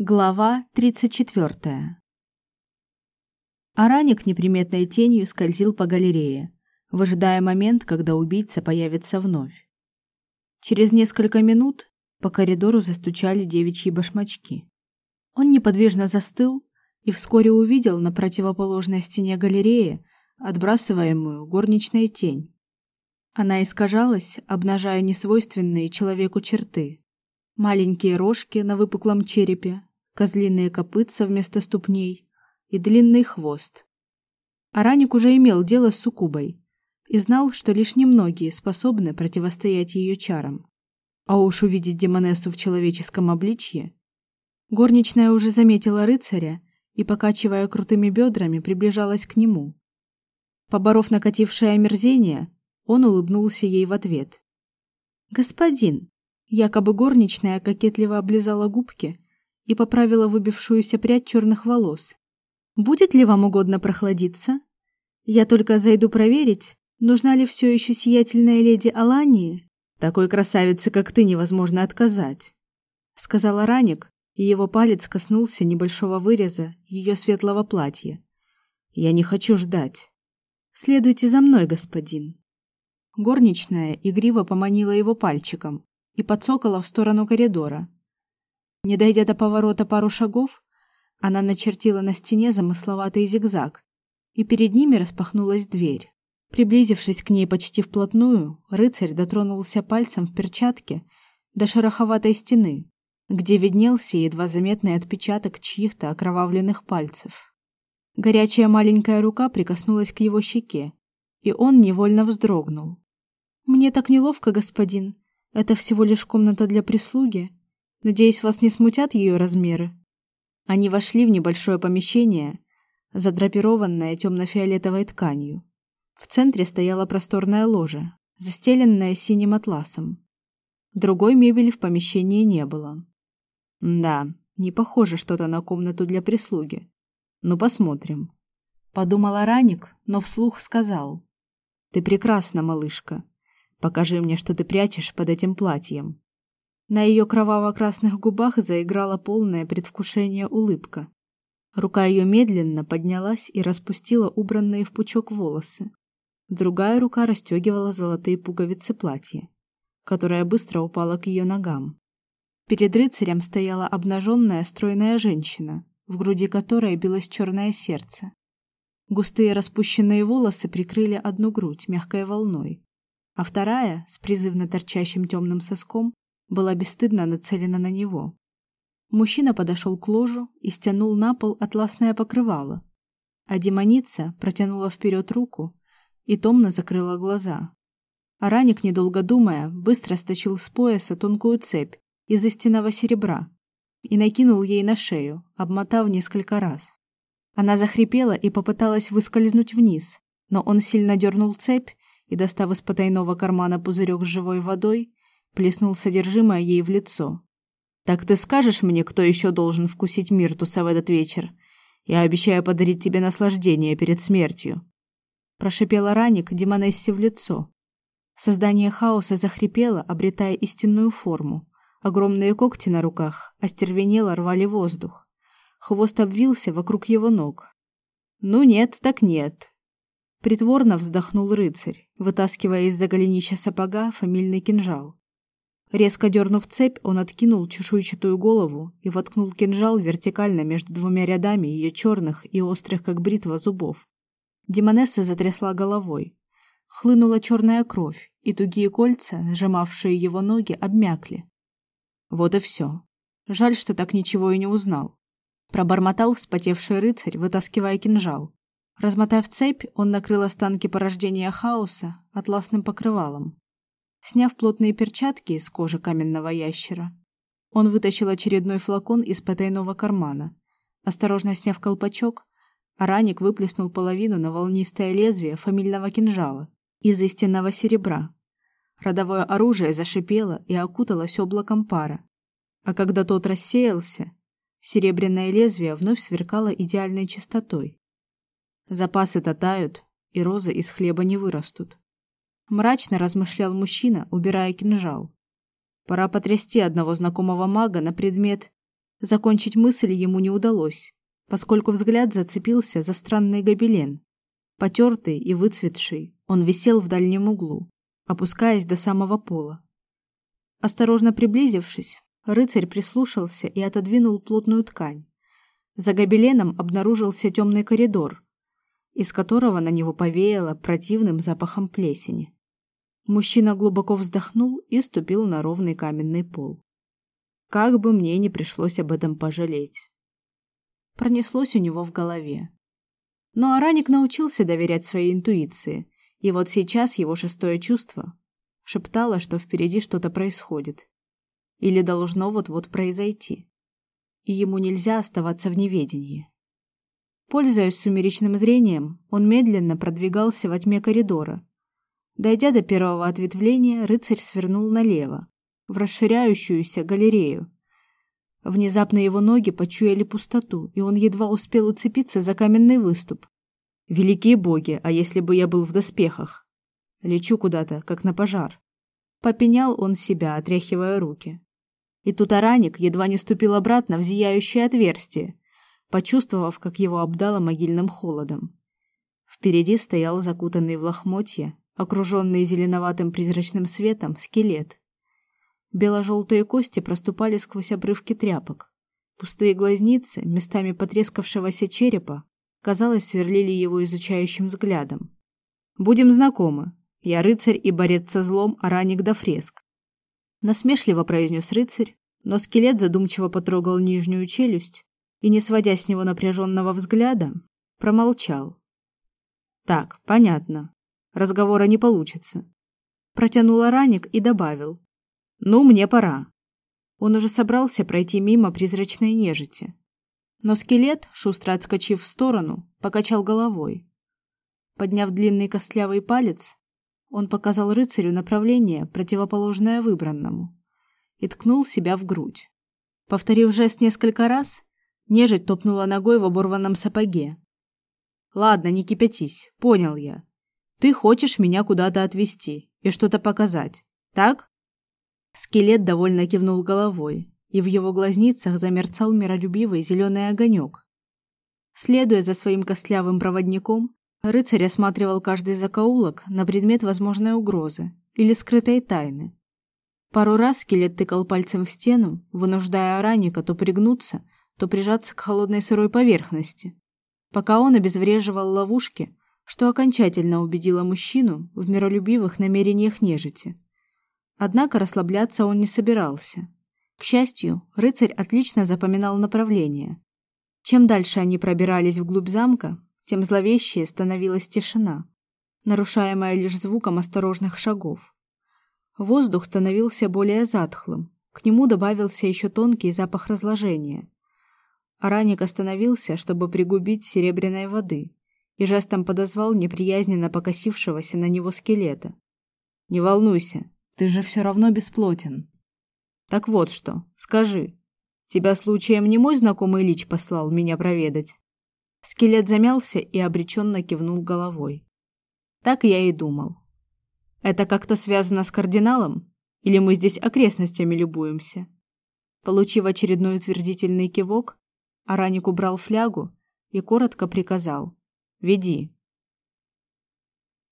Глава 34. Араник неприметной тенью скользил по галерее, выжидая момент, когда убийца появится вновь. Через несколько минут по коридору застучали девичьи башмачки. Он неподвижно застыл и вскоре увидел на противоположной стене галереи отбрасываемую горничной тень. Она искажалась, обнажая несвойственные человеку черты. Маленькие рожки на выпуклом черепе, козлиные копытца вместо ступней и длинный хвост. Араник уже имел дело с суккубой и знал, что лишь немногие способны противостоять ее чарам. А уж увидеть демонессу в человеческом обличье. Горничная уже заметила рыцаря и, покачивая крутыми бедрами, приближалась к нему. Поборов накатившее омерзение, он улыбнулся ей в ответ. «Господин!» Якобы горничная кокетливо облизала губки и поправила выбившуюся прядь черных волос. Будет ли вам угодно прохладиться? Я только зайду проверить, нужна ли все еще сиятельная леди Алании. Такой красавице, как ты, невозможно отказать, сказала Раник, и его палец коснулся небольшого выреза ее светлого платья. Я не хочу ждать. Следуйте за мной, господин. Горничная игриво поманила его пальчиком и подсокала в сторону коридора. Не дойдя до поворота пару шагов, она начертила на стене замысловатый зигзаг, и перед ними распахнулась дверь. Приблизившись к ней почти вплотную, рыцарь дотронулся пальцем в перчатке до шероховатой стены, где виднелся едва заметный отпечаток чьих-то окровавленных пальцев. Горячая маленькая рука прикоснулась к его щеке, и он невольно вздрогнул. Мне так неловко, господин. Это всего лишь комната для прислуги. Надеюсь, вас не смутят ее размеры. Они вошли в небольшое помещение, задрапированное темно-фиолетовой тканью. В центре стояла просторная ложа, застеленная синим атласом. Другой мебели в помещении не было. Да, не похоже что-то на комнату для прислуги. Ну посмотрим. Подумал Раник, но вслух сказал: "Ты прекрасна, малышка. Покажи мне, что ты прячешь под этим платьем". На ее кроваво-красных губах заиграла полное предвкушение улыбка. Рука ее медленно поднялась и распустила убранные в пучок волосы. Другая рука расстегивала золотые пуговицы платья, которое быстро упало к ее ногам. Перед рыцарем стояла обнаженная стройная женщина, в груди которой билось черное сердце. Густые распущенные волосы прикрыли одну грудь мягкой волной, а вторая, с призывно торчащим темным соском, была бесстыдно нацелена на него. Мужчина подошел к ложу и стянул на пол атласное покрывало, а демоница протянула вперед руку и томно закрыла глаза. Араник, недолго думая, быстро стащил с пояса тонкую цепь из истинного серебра и накинул ей на шею, обмотав несколько раз. Она захрипела и попыталась выскользнуть вниз, но он сильно дернул цепь и, достав из потайного кармана пузырек с живой водой, плеснул содержимое ей в лицо. Так ты скажешь мне, кто еще должен вкусить миртуса в этот вечер? Я обещаю подарить тебе наслаждение перед смертью. Прошипела Раник Демонессе в лицо. Создание хаоса захрипело, обретая истинную форму. Огромные когти на руках остервенело рвали воздух. Хвост обвился вокруг его ног. Ну нет, так нет. Притворно вздохнул рыцарь, вытаскивая из-за голенища сапога фамильный кинжал. Резко дернув цепь, он откинул чешуйчатую голову и воткнул кинжал вертикально между двумя рядами ее черных и острых, как бритва, зубов. Демонесса затрясла головой. Хлынула черная кровь, и тугие кольца, сжимавшие его ноги, обмякли. Вот и все. Жаль, что так ничего и не узнал. Пробормотал вспотевший рыцарь, вытаскивая кинжал. Размотав цепь, он накрыл останки порождения хаоса атласным покрывалом. Сняв плотные перчатки из кожи каменного ящера, он вытащил очередной флакон из потайного кармана. Осторожно сняв колпачок, Араник выплеснул половину на волнистое лезвие фамильного кинжала из истинного серебра. Родовое оружие зашипело и окуталось облаком пара. А когда тот рассеялся, серебряное лезвие вновь сверкало идеальной чистотой. Запасы-то тают, и розы из хлеба не вырастут мрачно размышлял мужчина, убирая кинжал. Пора потрясти одного знакомого мага на предмет Закончить мысль ему не удалось, поскольку взгляд зацепился за странный гобелен. Потертый и выцветший, он висел в дальнем углу, опускаясь до самого пола. Осторожно приблизившись, рыцарь прислушался и отодвинул плотную ткань. За гобеленом обнаружился темный коридор, из которого на него повеяло противным запахом плесени. Мужчина глубоко вздохнул и ступил на ровный каменный пол. Как бы мне не пришлось об этом пожалеть. Пронеслось у него в голове. Но Араник научился доверять своей интуиции, и вот сейчас его шестое чувство шептало, что впереди что-то происходит. Или должно вот-вот произойти. И ему нельзя оставаться в неведении. Пользуясь сумеречным зрением, он медленно продвигался во тьме коридора. Дойдя до первого ответвления, рыцарь свернул налево, в расширяющуюся галерею. Внезапно его ноги почуяли пустоту, и он едва успел уцепиться за каменный выступ. Великие боги, а если бы я был в доспехах? Лечу куда-то, как на пожар. Попенял он себя, отряхивая руки. И тут Араник едва не ступил обратно в зияющее отверстие, почувствовав, как его обдало могильным холодом. Впереди стоял закутанный в лохмотья, окруженный зеленоватым призрачным светом, скелет. Бело-желтые кости проступали сквозь обрывки тряпок. Пустые глазницы, местами потрескавшегося черепа, казалось, сверлили его изучающим взглядом. Будем знакомы. Я рыцарь и борец со злом Араник да Фреск. Насмешливо произнес рыцарь, но скелет задумчиво потрогал нижнюю челюсть и, не сводя с него напряженного взгляда, промолчал. Так, понятно. Разговора не получится. Протянул Араник и добавил: ну, мне пора. Он уже собрался пройти мимо призрачной нежити. Но скелет, шустро отскочив в сторону, покачал головой. Подняв длинный костлявый палец, он показал рыцарю направление, противоположное выбранному, и ткнул себя в грудь. Повторив жест несколько раз, нежить топнула ногой в оборванном сапоге. Ладно, не кипятись, понял я. Ты хочешь меня куда-то отвезти и что-то показать. Так? Скелет довольно кивнул головой, и в его глазницах замерцал миролюбивый зеленый огонек. Следуя за своим костлявым проводником, рыцарь осматривал каждый закоулок на предмет возможной угрозы или скрытой тайны. Пару раз скелет тыкал пальцем в стену, вынуждая Араника то пригнуться, то прижаться к холодной сырой поверхности, пока он обезвреживал ловушки, что окончательно убедило мужчину в миролюбивых намерениях нежити. Однако расслабляться он не собирался. К счастью, рыцарь отлично запоминал направление. Чем дальше они пробирались вглубь замка, тем зловещее становилась тишина, нарушаемая лишь звуком осторожных шагов. Воздух становился более затхлым, к нему добавился еще тонкий запах разложения. Араник остановился, чтобы пригубить серебряной воды, и жестом подозвал неприязненно покосившегося на него скелета. «Не волнуйся, ты же все равно бесплотен. Так вот что, скажи, тебя случаем не мой знакомый Лич послал меня проведать? Скелет замялся и обреченно кивнул головой. Так я и думал. Это как-то связано с кардиналом? Или мы здесь окрестностями любуемся? Получив очередной утвердительный кивок, Араник убрал флягу и коротко приказал: "Веди".